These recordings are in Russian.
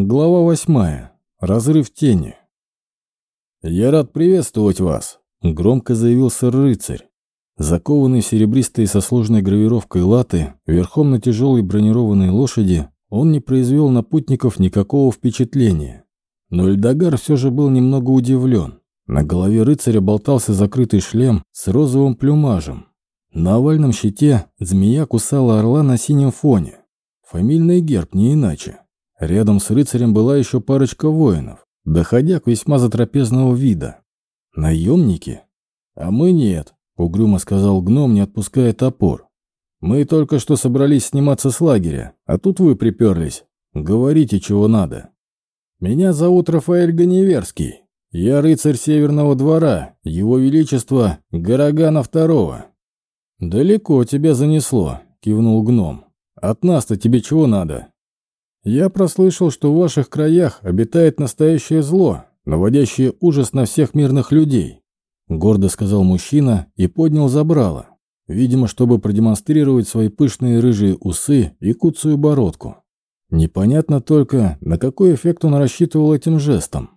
Глава восьмая. Разрыв тени. «Я рад приветствовать вас», — громко заявил сэр-рыцарь. Закованный в серебристые со сложной гравировкой латы, верхом на тяжелой бронированной лошади, он не произвел на путников никакого впечатления. Но Эльдогар все же был немного удивлен. На голове рыцаря болтался закрытый шлем с розовым плюмажем. На овальном щите змея кусала орла на синем фоне. Фамильный герб не иначе. Рядом с рыцарем была еще парочка воинов, доходяк весьма затрапезного вида. Наемники? А мы нет, угрюмо сказал гном, не отпуская топор. Мы только что собрались сниматься с лагеря, а тут вы приперлись. Говорите, чего надо. Меня зовут Рафаэль Ганеверский. Я рыцарь Северного двора, его величество Гарагана Второго. Далеко тебя занесло, кивнул гном. От нас-то тебе чего надо? Я прослышал, что в ваших краях обитает настоящее зло, наводящее ужас на всех мирных людей», — гордо сказал мужчина и поднял забрало, видимо, чтобы продемонстрировать свои пышные рыжие усы и куцую бородку. Непонятно только, на какой эффект он рассчитывал этим жестом.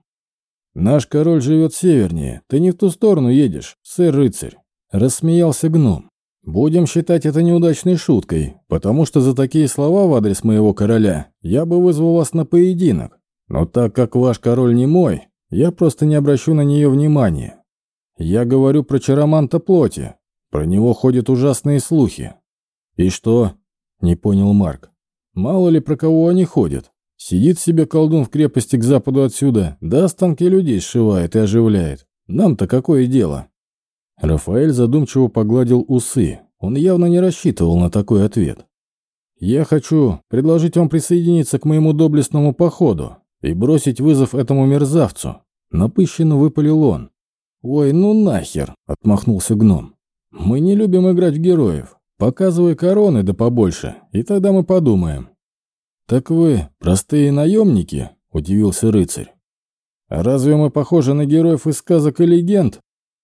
«Наш король живет севернее, ты не в ту сторону едешь, сэр-рыцарь», — рассмеялся гном. Будем считать это неудачной шуткой, потому что за такие слова в адрес моего короля я бы вызвал вас на поединок. Но так как ваш король не мой, я просто не обращу на нее внимания. Я говорю про чароманта плоти. Про него ходят ужасные слухи. И что? Не понял Марк. Мало ли про кого они ходят. Сидит себе колдун в крепости к западу отсюда, да останки людей сшивает и оживляет. Нам-то какое дело? Рафаэль задумчиво погладил усы. Он явно не рассчитывал на такой ответ. «Я хочу предложить вам присоединиться к моему доблестному походу и бросить вызов этому мерзавцу», — напыщенно выпалил он. «Ой, ну нахер!» — отмахнулся гном. «Мы не любим играть в героев. Показывай короны да побольше, и тогда мы подумаем». «Так вы простые наемники?» — удивился рыцарь. «А разве мы похожи на героев из сказок и легенд?»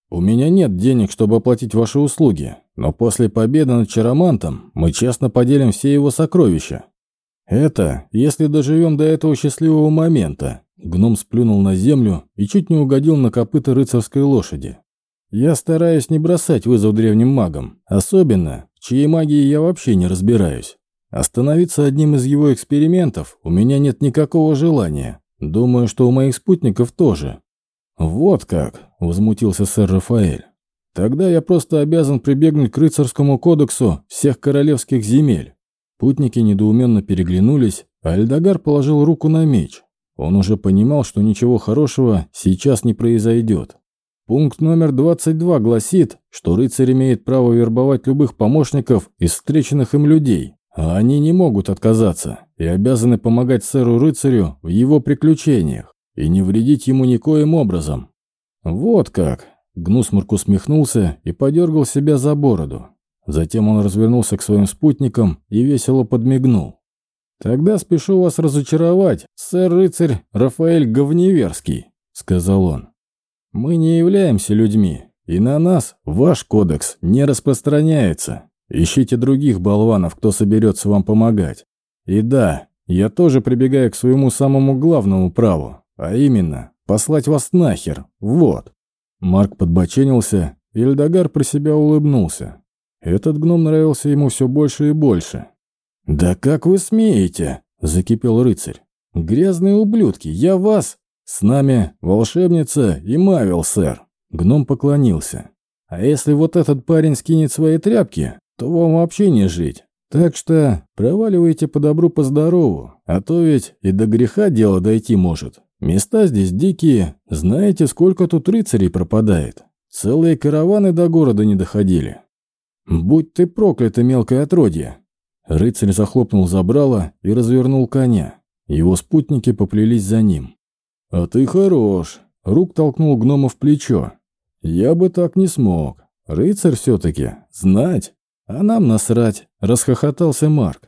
«У меня нет денег, чтобы оплатить ваши услуги, но после победы над Чаромантом мы честно поделим все его сокровища. Это, если доживем до этого счастливого момента». Гном сплюнул на землю и чуть не угодил на копыта рыцарской лошади. «Я стараюсь не бросать вызов древним магам, особенно, в чьей магии я вообще не разбираюсь. Остановиться одним из его экспериментов у меня нет никакого желания. Думаю, что у моих спутников тоже. «Вот как!» — возмутился сэр Рафаэль. «Тогда я просто обязан прибегнуть к рыцарскому кодексу всех королевских земель». Путники недоуменно переглянулись, а Эльдогар положил руку на меч. Он уже понимал, что ничего хорошего сейчас не произойдет. Пункт номер 22 гласит, что рыцарь имеет право вербовать любых помощников из встреченных им людей, а они не могут отказаться и обязаны помогать сэру-рыцарю в его приключениях и не вредить ему никоим образом. Вот как. Гнусмурк усмехнулся и подергал себя за бороду. Затем он развернулся к своим спутникам и весело подмигнул. «Тогда спешу вас разочаровать, сэр-рыцарь Рафаэль Говневерский», — сказал он. «Мы не являемся людьми, и на нас ваш кодекс не распространяется. Ищите других болванов, кто соберется вам помогать. И да, я тоже прибегаю к своему самому главному праву а именно, послать вас нахер, вот. Марк подбоченился, и Эльдогар про себя улыбнулся. Этот гном нравился ему все больше и больше. «Да как вы смеете?» – закипел рыцарь. «Грязные ублюдки, я вас...» «С нами волшебница и Мавил, сэр». Гном поклонился. «А если вот этот парень скинет свои тряпки, то вам вообще не жить. Так что проваливайте по добру, по здорову, а то ведь и до греха дело дойти может». Места здесь дикие, знаете, сколько тут рыцарей пропадает. Целые караваны до города не доходили. Будь ты проклято, мелкое отродье!» Рыцарь захлопнул забрало и развернул коня. Его спутники поплелись за ним. «А ты хорош!» Рук толкнул гнома в плечо. «Я бы так не смог. Рыцарь все-таки. Знать. А нам насрать!» Расхохотался Марк.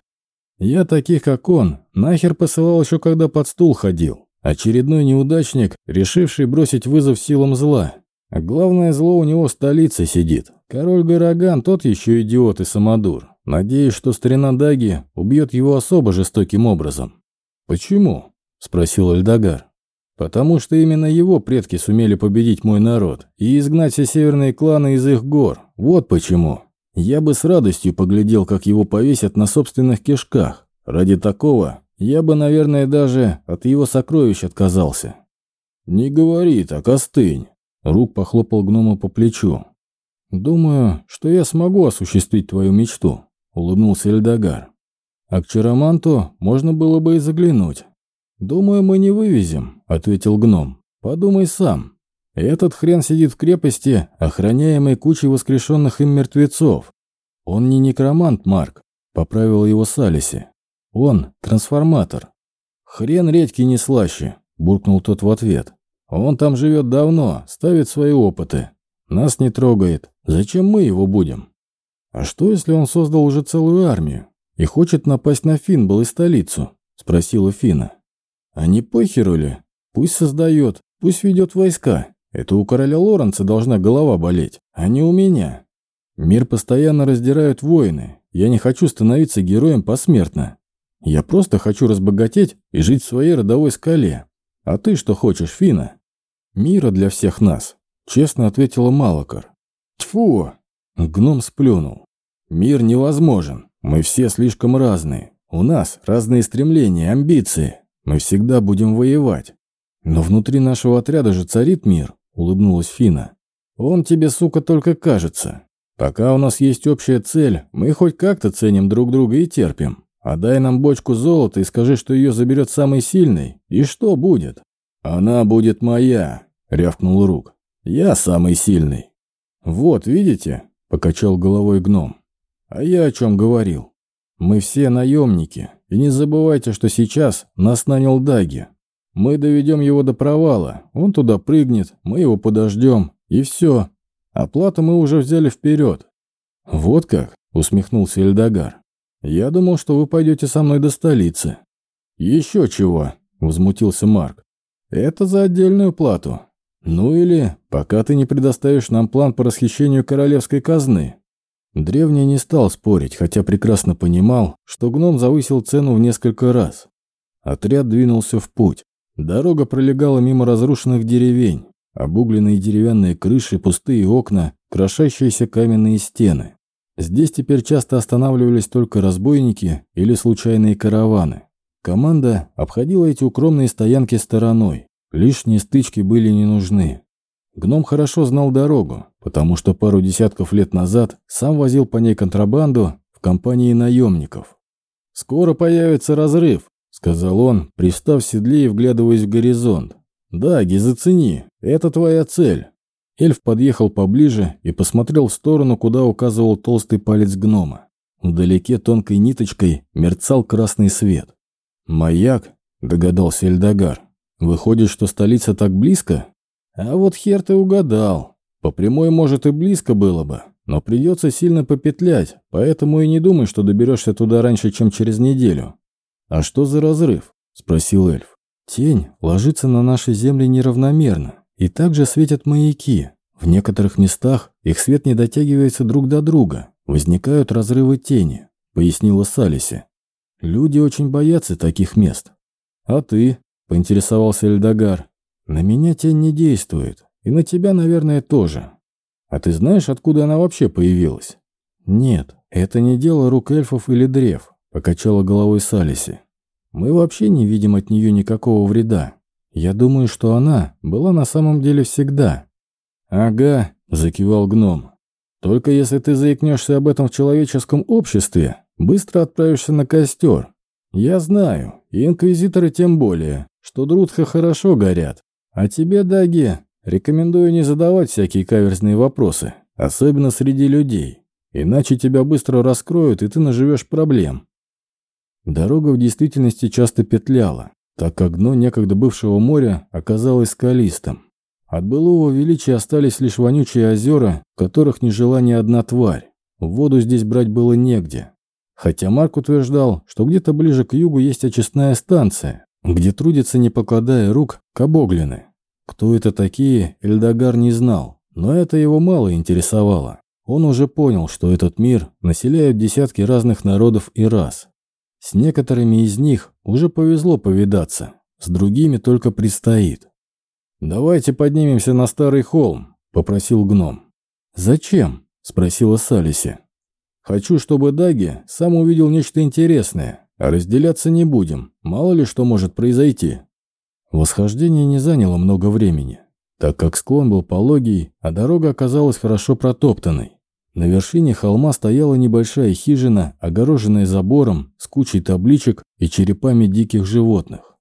«Я таких, как он, нахер посылал еще когда под стул ходил. Очередной неудачник, решивший бросить вызов силам зла. А главное зло у него в столице сидит. Король Гараган тот еще идиот и самодур. Надеюсь, что старина Даги убьет его особо жестоким образом. Почему? – спросил Эльдогар. «Потому что именно его предки сумели победить мой народ и изгнать все северные кланы из их гор. Вот почему. Я бы с радостью поглядел, как его повесят на собственных кишках. Ради такого я бы, наверное, даже от его сокровищ отказался». «Не говори так, остынь!» Рук похлопал гнома по плечу. «Думаю, что я смогу осуществить твою мечту», — улыбнулся Эльдогар. «А к Чароманту можно было бы и заглянуть». «Думаю, мы не вывезем», — ответил гном. «Подумай сам. Этот хрен сидит в крепости, охраняемой кучей воскрешенных им мертвецов. Он не некромант, Марк», — поправил его Салиси. «Он трансформатор». «Хрен редьки не слаще», — буркнул тот в ответ. «Он там живет давно, ставит свои опыты. Нас не трогает. Зачем мы его будем? А что, если он создал уже целую армию и хочет напасть на Финбол и столицу? Спросила Фина. А не похеру ли? Пусть создает, пусть ведет войска. Это у короля Лоренца должна голова болеть, а не у меня. Мир постоянно раздирают войны. Я не хочу становиться героем посмертно. Я просто хочу разбогатеть и жить в своей родовой скале. А ты что хочешь, Фина? Мира для всех нас, честно ответила Малакар. Тьфу! Гном сплюнул. Мир невозможен. Мы все слишком разные. У нас разные стремления, амбиции. Мы всегда будем воевать. Но внутри нашего отряда же царит мир, улыбнулась Фина. Он тебе, сука, только кажется. Пока у нас есть общая цель, мы хоть как-то ценим друг друга и терпим. А дай нам бочку золота и скажи, что ее заберет самый сильный. И что будет? Она будет моя, рявкнул Рук. Я самый сильный. «Вот, видите?» – покачал головой гном. «А я о чем говорил? Мы все наемники, и не забывайте, что сейчас нас нанял Даги. Мы доведем его до провала, он туда прыгнет, мы его подождем, и все. Оплату мы уже взяли вперед». «Вот как?» – усмехнулся Эльдогар. «Я думал, что вы пойдете со мной до столицы». «Еще чего?» – возмутился Марк. «Это за отдельную плату. Ну или пока ты не предоставишь нам план по расхищению королевской казны. Древний не стал спорить, хотя прекрасно понимал, что гном завысил цену в несколько раз. Отряд двинулся в путь. Дорога пролегала мимо разрушенных деревень, обугленные деревянные крыши, пустые окна, крошащиеся каменные стены. Здесь теперь часто останавливались только разбойники или случайные караваны. Команда обходила эти укромные стоянки стороной, Лишние стычки были не нужны. Гном хорошо знал дорогу, потому что пару десятков лет назад сам возил по ней контрабанду в компании наемников. «Скоро появится разрыв», — сказал он, пристав в седле и вглядываясь в горизонт. «Да, зацени, это твоя цель». Эльф подъехал поближе и посмотрел в сторону, куда указывал толстый палец гнома. Вдалеке тонкой ниточкой мерцал красный свет. «Маяк», — догадался Эльдогар. Выходит, что столица так близко? А вот хер ты угадал. По прямой, может, и близко было бы, но придется сильно попетлять, поэтому и не думай, что доберешься туда раньше, чем через неделю. А что за разрыв? Спросил эльф. Тень ложится на нашей земле неравномерно, и также светят маяки. В некоторых местах их свет не дотягивается друг до друга, возникают разрывы тени, пояснила Салиси. Люди очень боятся таких мест. А ты? поинтересовался Эльдогар. «На меня тень не действует, и на тебя, наверное, тоже. А ты знаешь, откуда она вообще появилась?» «Нет, это не дело рук эльфов или древ», — покачала головой Салиси. «Мы вообще не видим от нее никакого вреда. Я думаю, что она была на самом деле всегда». «Ага», — закивал гном. «Только если ты заикнешься об этом в человеческом обществе, быстро отправишься на костер. Я знаю, и инквизиторы тем более что Друдха хорошо горят. А тебе, Даги, рекомендую не задавать всякие каверзные вопросы, особенно среди людей. Иначе тебя быстро раскроют, и ты наживешь проблем. Дорога в действительности часто петляла, так как дно некогда бывшего моря оказалось скалистым. От былого величия остались лишь вонючие озера, в которых не жила ни одна тварь. Воду здесь брать было негде. Хотя Марк утверждал, что где-то ближе к югу есть очистная станция, где трудятся, не покладая рук, кабоглины. Кто это такие, Эльдогар не знал, но это его мало интересовало. Он уже понял, что этот мир населяют десятки разных народов и рас. С некоторыми из них уже повезло повидаться, с другими только предстоит. «Давайте поднимемся на старый холм», — попросил гном. «Зачем?» — спросила Салиси. «Хочу, чтобы Даги сам увидел нечто интересное, а разделяться не будем, мало ли что может произойти». Восхождение не заняло много времени, так как склон был пологий, а дорога оказалась хорошо протоптанной. На вершине холма стояла небольшая хижина, огороженная забором, с кучей табличек и черепами диких животных.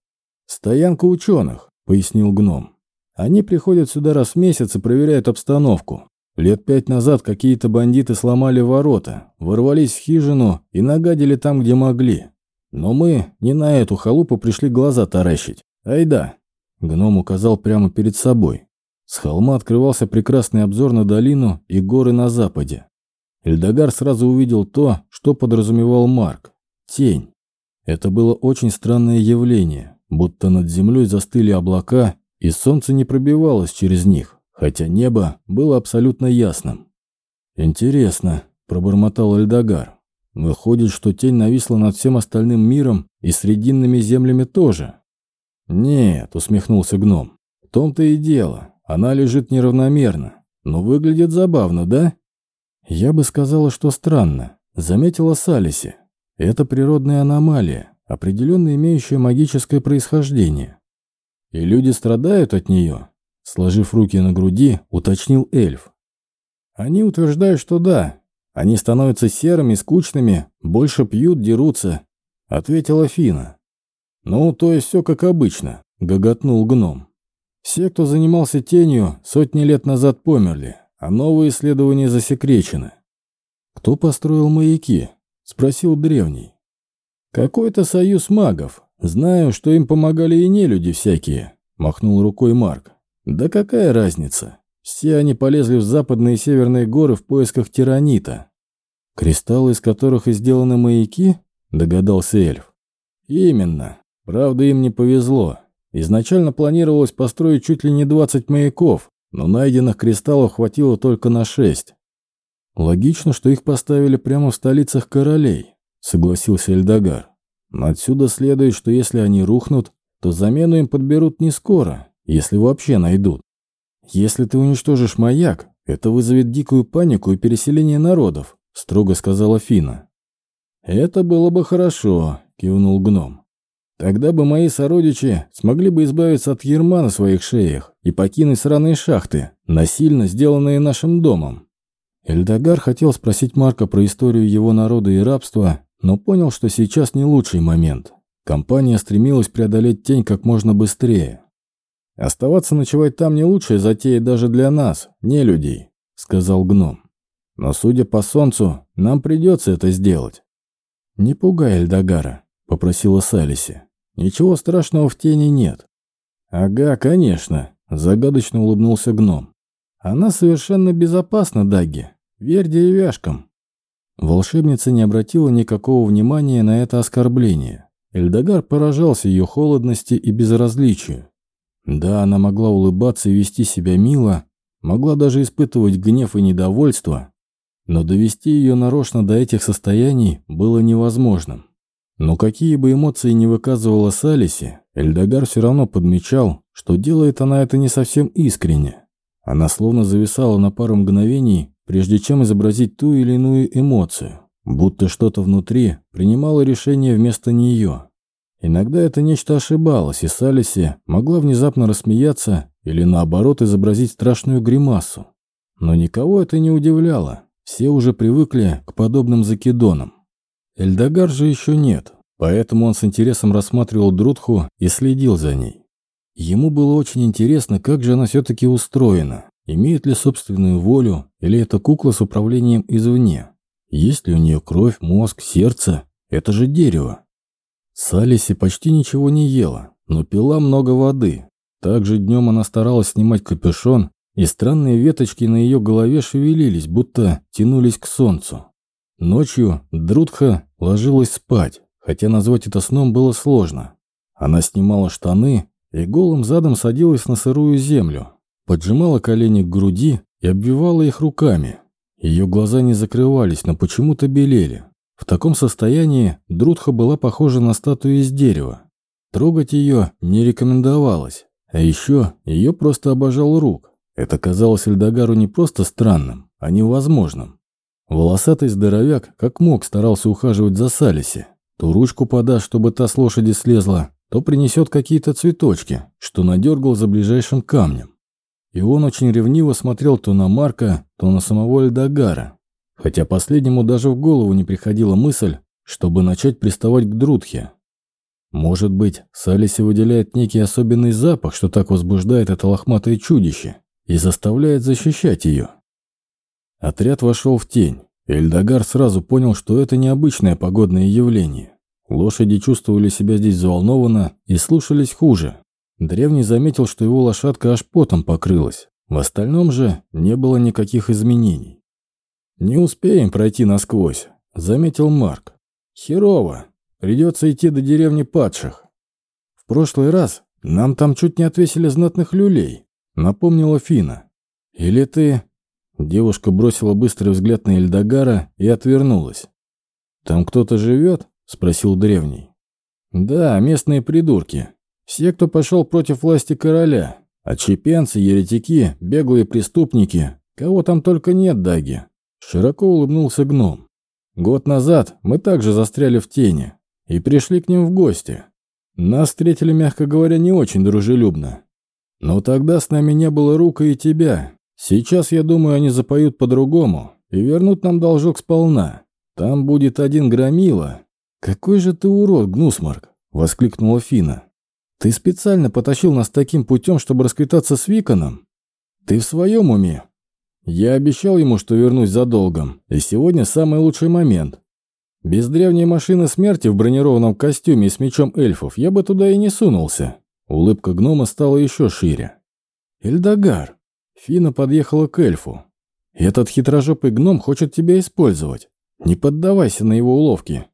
«Стоянка ученых», — пояснил гном. «Они приходят сюда раз в месяц и проверяют обстановку. Лет пять назад какие-то бандиты сломали ворота, ворвались в хижину и нагадили там, где могли. Но мы не на эту халупу пришли глаза таращить. Айда!» Гном указал прямо перед собой. С холма открывался прекрасный обзор на долину и горы на западе. Эльдогар сразу увидел то, что подразумевал Марк – тень. Это было очень странное явление, будто над землей застыли облака, и солнце не пробивалось через них, хотя небо было абсолютно ясным. «Интересно», – пробормотал Эльдогар. «Выходит, что тень нависла над всем остальным миром и срединными землями тоже». «Нет», – усмехнулся гном, – «в том-то и дело. Она лежит неравномерно, но выглядит забавно, да? Я бы сказала, что странно. Заметила Салиси. Это природная аномалия, определенно имеющая магическое происхождение. И люди страдают от нее, сложив руки на груди, уточнил эльф. Они утверждают, что да. Они становятся серыми, скучными, больше пьют, дерутся, ответила Фина. Ну, то есть все как обычно, гоготнул гном. Все, кто занимался тенью, сотни лет назад померли, а новые исследования засекречены. «Кто построил маяки?» – спросил древний. «Какой-то союз магов. Знаю, что им помогали и не люди всякие», – махнул рукой Марк. «Да какая разница? Все они полезли в западные и северные горы в поисках тиранита. Кристаллы, из которых и сделаны маяки?» – догадался эльф. «Именно. Правда, им не повезло. Изначально планировалось построить чуть ли не 20 маяков, но найденных кристаллов хватило только на 6. Логично, что их поставили прямо в столицах королей, согласился Эльдогар. Но отсюда следует, что если они рухнут, то замену им подберут не скоро, если вообще найдут. Если ты уничтожишь маяк, это вызовет дикую панику и переселение народов, строго сказала Фина. Это было бы хорошо, кивнул гном. Тогда бы мои сородичи смогли бы избавиться от ерма на своих шеях и покинуть сраные шахты, насильно сделанные нашим домом. Эльдогар хотел спросить Марка про историю его народа и рабства, но понял, что сейчас не лучший момент. Компания стремилась преодолеть тень как можно быстрее. «Оставаться ночевать там не лучшая затея даже для нас, не людей», — сказал гном. «Но, судя по солнцу, нам придется это сделать». «Не пугай Эльдогара», — попросила Салиси. Ничего страшного в тени нет. Ага, конечно, загадочно улыбнулся гном. Она совершенно безопасна, Даги. Верь деревяшкам. Волшебница не обратила никакого внимания на это оскорбление. Эльдогар поражался ее холодности и безразличию. Да, она могла улыбаться и вести себя мило, могла даже испытывать гнев и недовольство, но довести ее нарочно до этих состояний было невозможным. Но какие бы эмоции ни выказывала Салиси, Эльдогар все равно подмечал, что делает она это не совсем искренне. Она словно зависала на пару мгновений, прежде чем изобразить ту или иную эмоцию, будто что-то внутри принимало решение вместо нее. Иногда это нечто ошибалось, и Салиси могла внезапно рассмеяться или наоборот изобразить страшную гримасу. Но никого это не удивляло, все уже привыкли к подобным закидонам. Эльдогар же еще нет, поэтому он с интересом рассматривал Друдху и следил за ней. Ему было очень интересно, как же она все-таки устроена, имеет ли собственную волю или это кукла с управлением извне. Есть ли у нее кровь, мозг, сердце? Это же дерево. Салиси почти ничего не ела, но пила много воды. Также днем она старалась снимать капюшон, и странные веточки на ее голове шевелились, будто тянулись к солнцу. Ночью Друдха ложилась спать, хотя назвать это сном было сложно. Она снимала штаны и голым задом садилась на сырую землю, поджимала колени к груди и обвивала их руками. Ее глаза не закрывались, но почему-то белели. В таком состоянии Друдха была похожа на статую из дерева. Трогать ее не рекомендовалось, а еще ее просто обожал рук. Это казалось Эльдагару не просто странным, а невозможным. Волосатый здоровяк как мог старался ухаживать за Салиси. То ручку подаст, чтобы та с лошади слезла, то принесет какие-то цветочки, что надергал за ближайшим камнем. И он очень ревниво смотрел то на Марка, то на самого Эльдагара, хотя последнему даже в голову не приходила мысль, чтобы начать приставать к Друдхе. Может быть, Салиси выделяет некий особенный запах, что так возбуждает это лохматое чудище и заставляет защищать ее. Отряд вошел в тень. Эльдагар сразу понял, что это необычное погодное явление. Лошади чувствовали себя здесь взволнованно и слушались хуже. Древний заметил, что его лошадка аж потом покрылась. В остальном же не было никаких изменений. «Не успеем пройти насквозь», — заметил Марк. «Херово. Придется идти до деревни падших. В прошлый раз нам там чуть не отвесили знатных люлей», — напомнила Фина. «Или ты...» Девушка бросила быстрый взгляд на Эльдогара и отвернулась. «Там кто-то живет?» — спросил древний. «Да, местные придурки. Все, кто пошел против власти короля. Отщепенцы, еретики, беглые преступники. Кого там только нет, Даги». Широко улыбнулся гном. «Год назад мы также застряли в тени и пришли к ним в гости. Нас встретили, мягко говоря, не очень дружелюбно. Но тогда с нами не было рука и тебя. Сейчас, я думаю, они запоют по-другому и вернут нам должок сполна. Там будет один громила, «Какой же ты урод, Гнусмарк!» — воскликнула Фина. «Ты специально потащил нас таким путем, чтобы расквитаться с Виконом? Ты в своем уме? Я обещал ему, что вернусь за долгом, и сегодня самый лучший момент. Без древней машины смерти в бронированном костюме и с мечом эльфов я бы туда и не сунулся». Улыбка гнома стала еще шире. «Эльдогар!» Фина подъехала к эльфу. «Этот хитрожопый гном хочет тебя использовать. Не поддавайся на его уловки.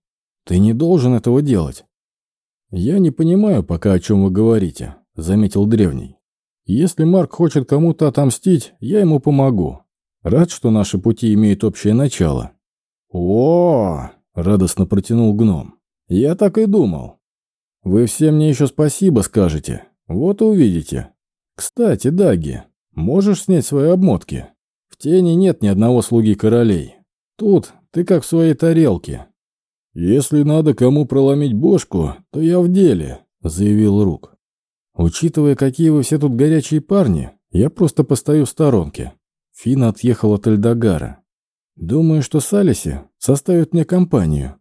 Ты не должен этого делать. Я не понимаю пока, о чем вы говорите, заметил древний. Если Марк хочет кому-то отомстить, я ему помогу. Рад, что наши пути имеют общее начало. О, радостно протянул гном. Я так и думал. Вы все мне еще спасибо скажете. Вот увидите. Кстати, Даги, можешь снять свои обмотки? В тени нет ни одного слуги королей. Тут ты как в своей тарелке. «Если надо кому проломить бошку, то я в деле», — заявил Рук. «Учитывая, какие вы все тут горячие парни, я просто постою в сторонке». Фина отъехал от Эльдогара. «Думаю, что Салиси составит мне компанию».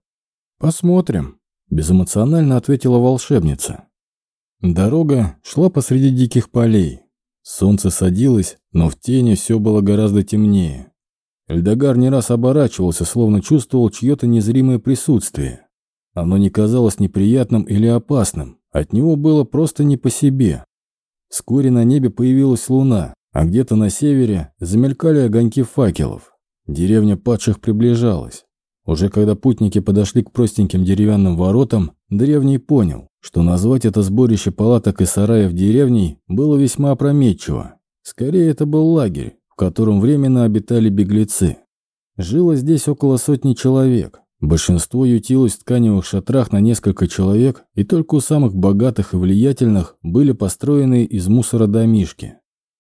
«Посмотрим», — безэмоционально ответила волшебница. Дорога шла посреди диких полей. Солнце садилось, но в тени все было гораздо темнее. Эльдогар не раз оборачивался, словно чувствовал чье-то незримое присутствие. Оно не казалось неприятным или опасным, от него было просто не по себе. Вскоре на небе появилась луна, а где-то на севере замелькали огоньки факелов. Деревня падших приближалась. Уже когда путники подошли к простеньким деревянным воротам, древний понял, что назвать это сборище палаток и сараев деревней было весьма опрометчиво. Скорее, это был лагерь, в котором временно обитали беглецы. Жило здесь около сотни человек. Большинство ютилось в тканевых шатрах на несколько человек, и только у самых богатых и влиятельных были построены из мусора домишки.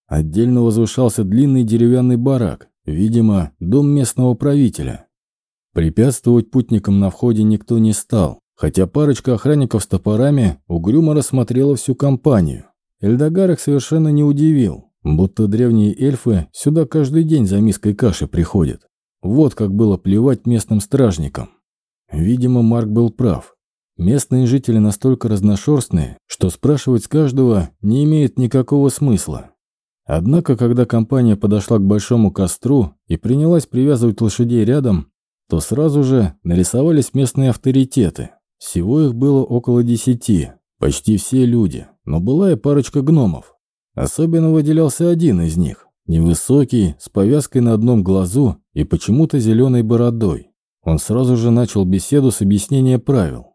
Отдельно возвышался длинный деревянный барак, видимо, дом местного правителя. Препятствовать путникам на входе никто не стал, хотя парочка охранников с топорами угрюмо рассмотрела всю компанию. Эльдогар их совершенно не удивил. Будто древние эльфы сюда каждый день за миской каши приходят. Вот как было плевать местным стражникам. Видимо, Марк был прав. Местные жители настолько разношерстные, что спрашивать с каждого не имеет никакого смысла. Однако, когда компания подошла к большому костру и принялась привязывать лошадей рядом, то сразу же нарисовались местные авторитеты. Всего их было около десяти, почти все люди, но была и парочка гномов. Особенно выделялся один из них, невысокий, с повязкой на одном глазу и почему-то зеленой бородой. Он сразу же начал беседу с объяснения правил.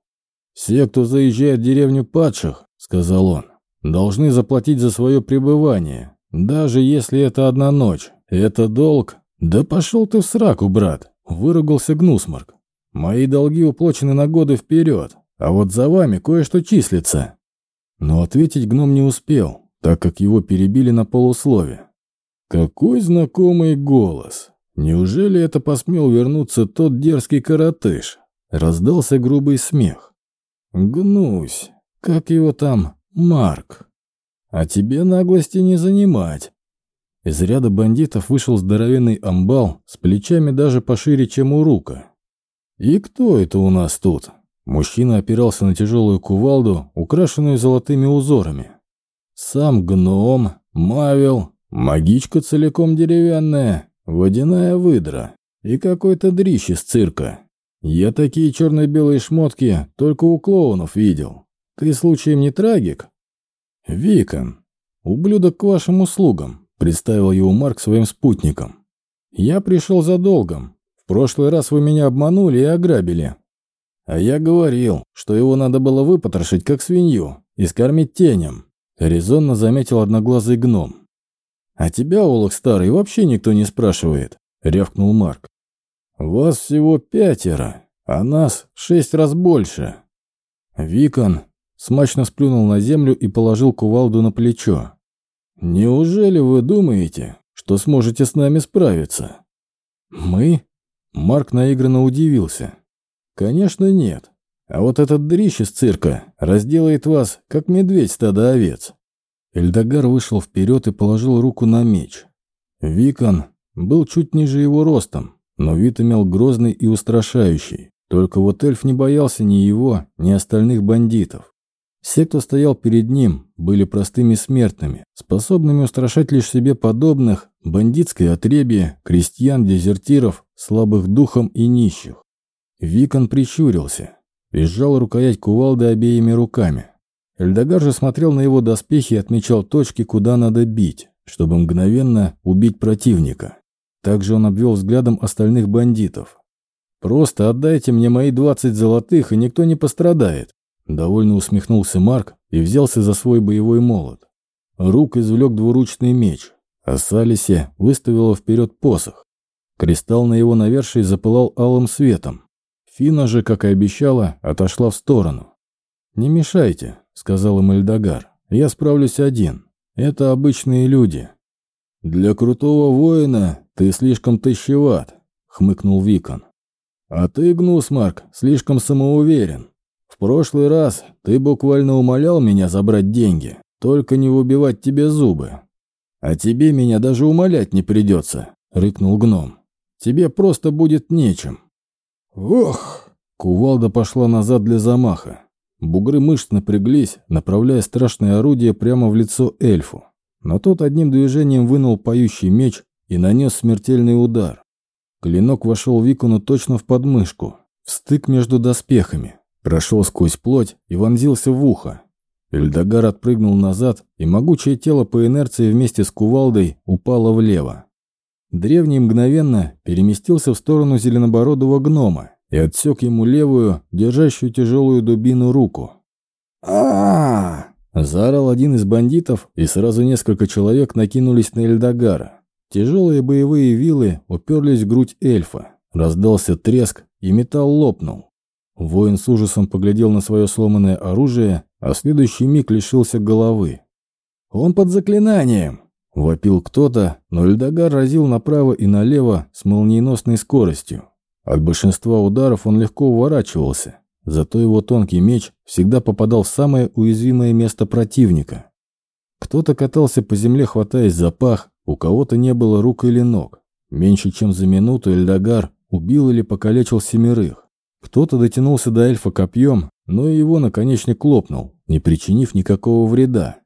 «Все, кто заезжает в деревню падших, — сказал он, — должны заплатить за свое пребывание, даже если это одна ночь. Это долг. Да пошел ты в сраку, брат!» — выругался Гнусмарк. «Мои долги уплачены на годы вперед, а вот за вами кое-что числится. Но ответить гном не успел, так как его перебили на полуслове. Какой знакомый голос! Неужели это посмел вернуться тот дерзкий коротыш? Раздался грубый смех. Гнусь, как его там, Марк. А тебе наглости не занимать. Из ряда бандитов вышел здоровенный амбал с плечами даже пошире, чем у Рука. «И кто это у нас тут?» Мужчина опирался на тяжелую кувалду, украшенную золотыми узорами. Сам гном, мавил, магичка целиком деревянная, водяная выдра и какой-то дрищ из цирка. Я такие черно-белые шмотки только у клоунов видел. Ты случаем не трагик? Викон, ублюдок к вашим услугам, представил его Марк своим спутникам. Я пришел за долгом. В прошлый раз вы меня обманули и ограбили. А я говорил, что его надо было выпотрошить, как свинью, и скормить тенем. Резонно заметил одноглазый гном. «А тебя, Олах Старый, вообще никто не спрашивает», — рявкнул Марк. «Вас всего пятеро, а нас шесть раз больше». Викон смачно сплюнул на землю и положил кувалду на плечо. «Неужели вы думаете, что сможете с нами справиться?» «Мы?» Марк наигранно удивился. «Конечно нет. А вот этот дрищ из цирка разделает вас, как медведь стада овец». Эльдогар вышел вперед и положил руку на меч. Викон был чуть ниже его ростом, но вид имел грозный и устрашающий. Только вот эльф не боялся ни его, ни остальных бандитов. Все, кто стоял перед ним, были простыми смертными, способными устрашать лишь себе подобных, бандитское отребье, крестьян, дезертиров, слабых духом и нищих. Викон прищурился и сжал рукоять кувалды обеими руками. Эльдогар же смотрел на его доспехи и отмечал точки, куда надо бить, чтобы мгновенно убить противника. Также он обвел взглядом остальных бандитов. «Просто отдайте мне мои двадцать золотых, и никто не пострадает», Довольно усмехнулся Марк и взялся за свой боевой молот. Рук извлек двуручный меч, а Салисе выставила вперед посох. Кристалл на его навершии запылал алым светом. Фина же, как и обещала, отошла в сторону. «Не мешайте», — сказал им Эльдогар. «Я справлюсь один. Это обычные люди». «Для крутого воина ты слишком тащеват», — хмыкнул Викон. «А ты, Гнус, Марк, слишком самоуверен. В прошлый раз ты буквально умолял меня забрать деньги, только не выбивать тебе зубы. А тебе меня даже умолять не придется, рыкнул гном. Тебе просто будет нечем. Ох! Кувалда пошла назад для замаха. Бугры мышц напряглись, направляя страшное орудие прямо в лицо эльфу. Но тот одним движением вынул поющий меч и нанес смертельный удар. Клинок вошел Викону точно в подмышку, в стык между доспехами прошел сквозь плоть и вонзился в ухо. Эльдогар отпрыгнул назад, и могучее тело по инерции вместе с кувалдой упало влево. Древний мгновенно переместился в сторону зеленобородого гнома и отсек ему левую, держащую тяжелую дубину руку. а, Заорал один из бандитов, и сразу несколько человек накинулись на Эльдогара. Тяжелые боевые вилы уперлись в грудь эльфа. Раздался треск, и металл лопнул. Воин с ужасом поглядел на свое сломанное оружие, а следующий миг лишился головы. «Он под заклинанием!» – вопил кто-то, но Эльдогар разил направо и налево с молниеносной скоростью. От большинства ударов он легко уворачивался, зато его тонкий меч всегда попадал в самое уязвимое место противника. Кто-то катался по земле, хватаясь за пах, у кого-то не было рук или ног. Меньше чем за минуту Эльдогар убил или покалечил семерых. Кто-то дотянулся до эльфа копьем, но его наконечник лопнул, не причинив никакого вреда.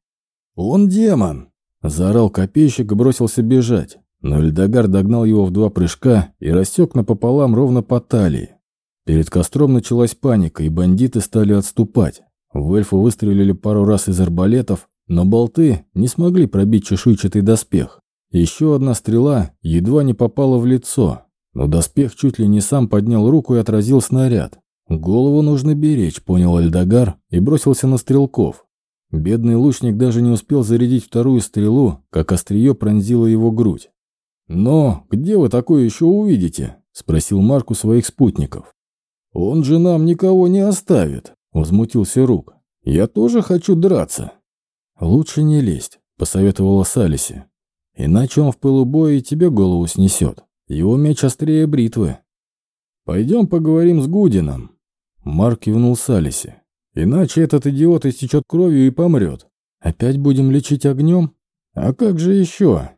«Он демон!» – заорал копейщик и бросился бежать. Но Эльдогар догнал его в два прыжка и рассек напополам ровно по талии. Перед костром началась паника, и бандиты стали отступать. В эльфа выстрелили пару раз из арбалетов, но болты не смогли пробить чешуйчатый доспех. Еще одна стрела едва не попала в лицо, но доспех чуть ли не сам поднял руку и отразил снаряд. Голову нужно беречь, понял Альдагар и бросился на стрелков. Бедный лучник даже не успел зарядить вторую стрелу, как острие пронзило его грудь. «Но где вы такое еще увидите?» – спросил Марк у своих спутников. «Он же нам никого не оставит», – возмутился Рук. Я тоже хочу драться». «Лучше не лезть», — посоветовала Салиси. «Иначе он в пылу боя тебе голову снесет. Его меч острее бритвы». «Пойдем поговорим с Гудином». Марк кивнул Салиси. «Иначе этот идиот истечет кровью и помрет. Опять будем лечить огнем? А как же еще?»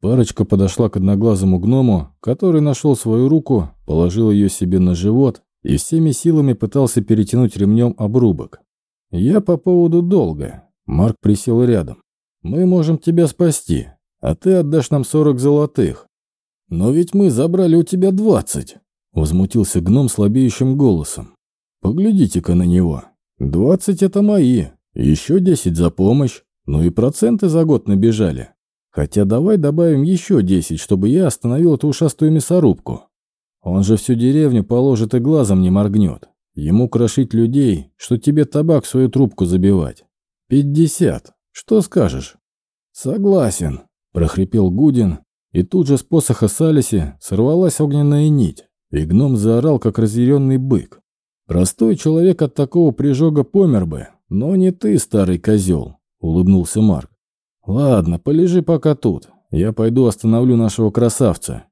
Парочка подошла к одноглазому гному, который нашел свою руку, положил ее себе на живот и всеми силами пытался перетянуть ремнем обрубок. «Я по поводу долга». Марк присел рядом. «Мы можем тебя спасти, а ты отдашь нам сорок золотых». «Но ведь мы забрали у тебя двадцать», — возмутился гном слабеющим голосом. «Поглядите-ка на него. Двадцать — это мои, еще десять за помощь, ну и проценты за год набежали. Хотя давай добавим еще десять, чтобы я остановил эту ушастую мясорубку. Он же всю деревню положит и глазом не моргнет. Ему крошить людей, что тебе табак в свою трубку забивать. Пятьдесят. Что скажешь? Согласен, прохрипел Гудин, и тут же с посоха Салиси сорвалась огненная нить, и гном заорал, как разъяренный бык. Простой человек от такого прижога помер бы, но не ты, старый козел, улыбнулся Марк. «Ладно, полежи пока тут. Я пойду остановлю нашего красавца».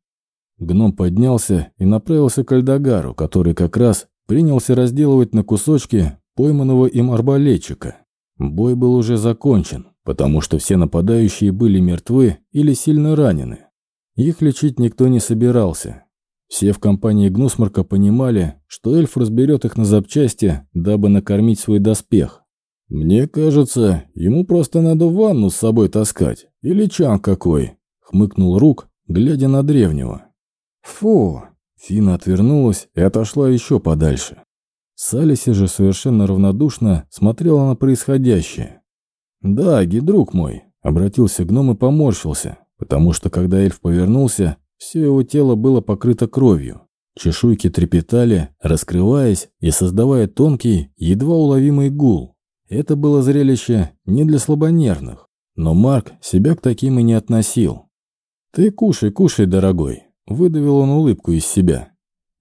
Гном поднялся и направился к Альдагару, который как раз принялся разделывать на кусочки пойманного им арбалетчика. Бой был уже закончен, потому что все нападающие были мертвы или сильно ранены. Их лечить никто не собирался. Все в компании Гнусмарка понимали, что эльф разберет их на запчасти, дабы накормить свой доспех. «Мне кажется, ему просто надо ванну с собой таскать. Или чан какой», — хмыкнул Рук, глядя на древнего. «Фу!» — Фина отвернулась и отошла еще подальше. Салиси же совершенно равнодушно смотрела на происходящее. «Да, друг мой», — обратился гном и поморщился, потому что, когда эльф повернулся, все его тело было покрыто кровью. Чешуйки трепетали, раскрываясь и создавая тонкий, едва уловимый гул. Это было зрелище не для слабонервных, но Марк себя к таким и не относил. «Ты кушай, кушай, дорогой», — выдавил он улыбку из себя.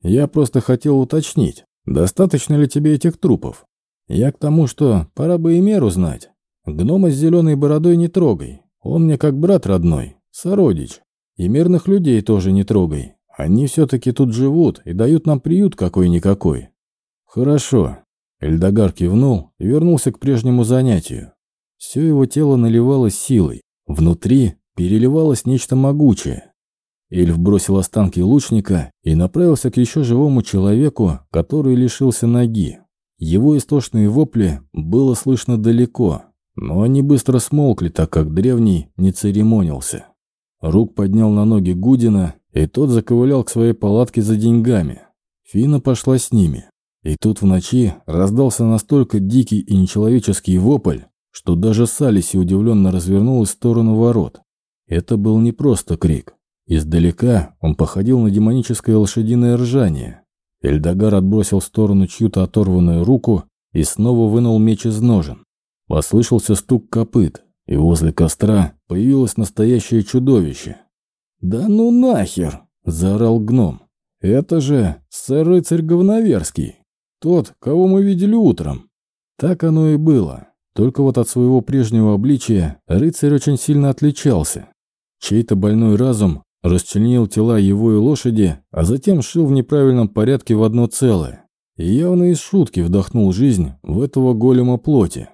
«Я просто хотел уточнить, достаточно ли тебе этих трупов? Я к тому, что пора бы и меру знать. Гнома с зеленой бородой не трогай, он мне как брат родной, сородич. И мирных людей тоже не трогай, они все-таки тут живут и дают нам приют какой-никакой». «Хорошо, Эльдогар кивнул и вернулся к прежнему занятию. Все его тело наливалось силой, внутри переливалось нечто могучее. Эльф бросил останки лучника и направился к еще живому человеку, который лишился ноги. Его истошные вопли было слышно далеко, но они быстро смолкли, так как древний не церемонился. Рук поднял на ноги Гудина, и тот заковылял к своей палатке за деньгами. Фина пошла с ними. И тут в ночи раздался настолько дикий и нечеловеческий вопль, что даже Салиси удивленно развернулась в сторону ворот. Это был не просто крик. Издалека он походил на демоническое лошадиное ржание. Эльдогар отбросил в сторону чью-то оторванную руку и снова вынул меч из ножен. Послышался стук копыт, и возле костра появилось настоящее чудовище. «Да ну нахер!» – заорал гном. «Это же сэр-рыцарь Говноверский!» Тот, кого мы видели утром. Так оно и было. Только вот от своего прежнего обличия рыцарь очень сильно отличался. Чей-то больной разум расчленил тела его и лошади, а затем шил в неправильном порядке в одно целое. И явно из шутки вдохнул жизнь в этого голема плоти.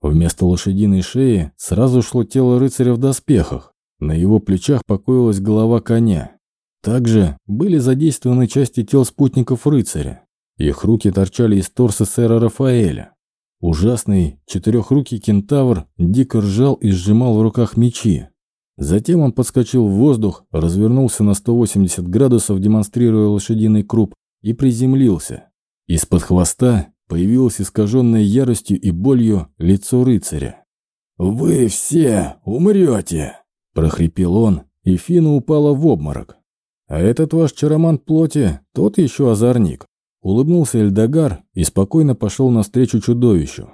Вместо лошадиной шеи сразу шло тело рыцаря в доспехах. На его плечах покоилась голова коня. Также были задействованы части тел спутников рыцаря. Их руки торчали из торса сэра Рафаэля. Ужасный четырехрукий кентавр дико ржал и сжимал в руках мечи. Затем он подскочил в воздух, развернулся на 180 градусов, демонстрируя лошадиный круп, и приземлился. Из-под хвоста появилось искаженное яростью и болью лицо рыцаря. «Вы все умрете!» – прохрипел он, и Фина упала в обморок. «А этот ваш чаромант плоти, тот еще озорник. Улыбнулся Эльдогар и спокойно пошел навстречу чудовищу.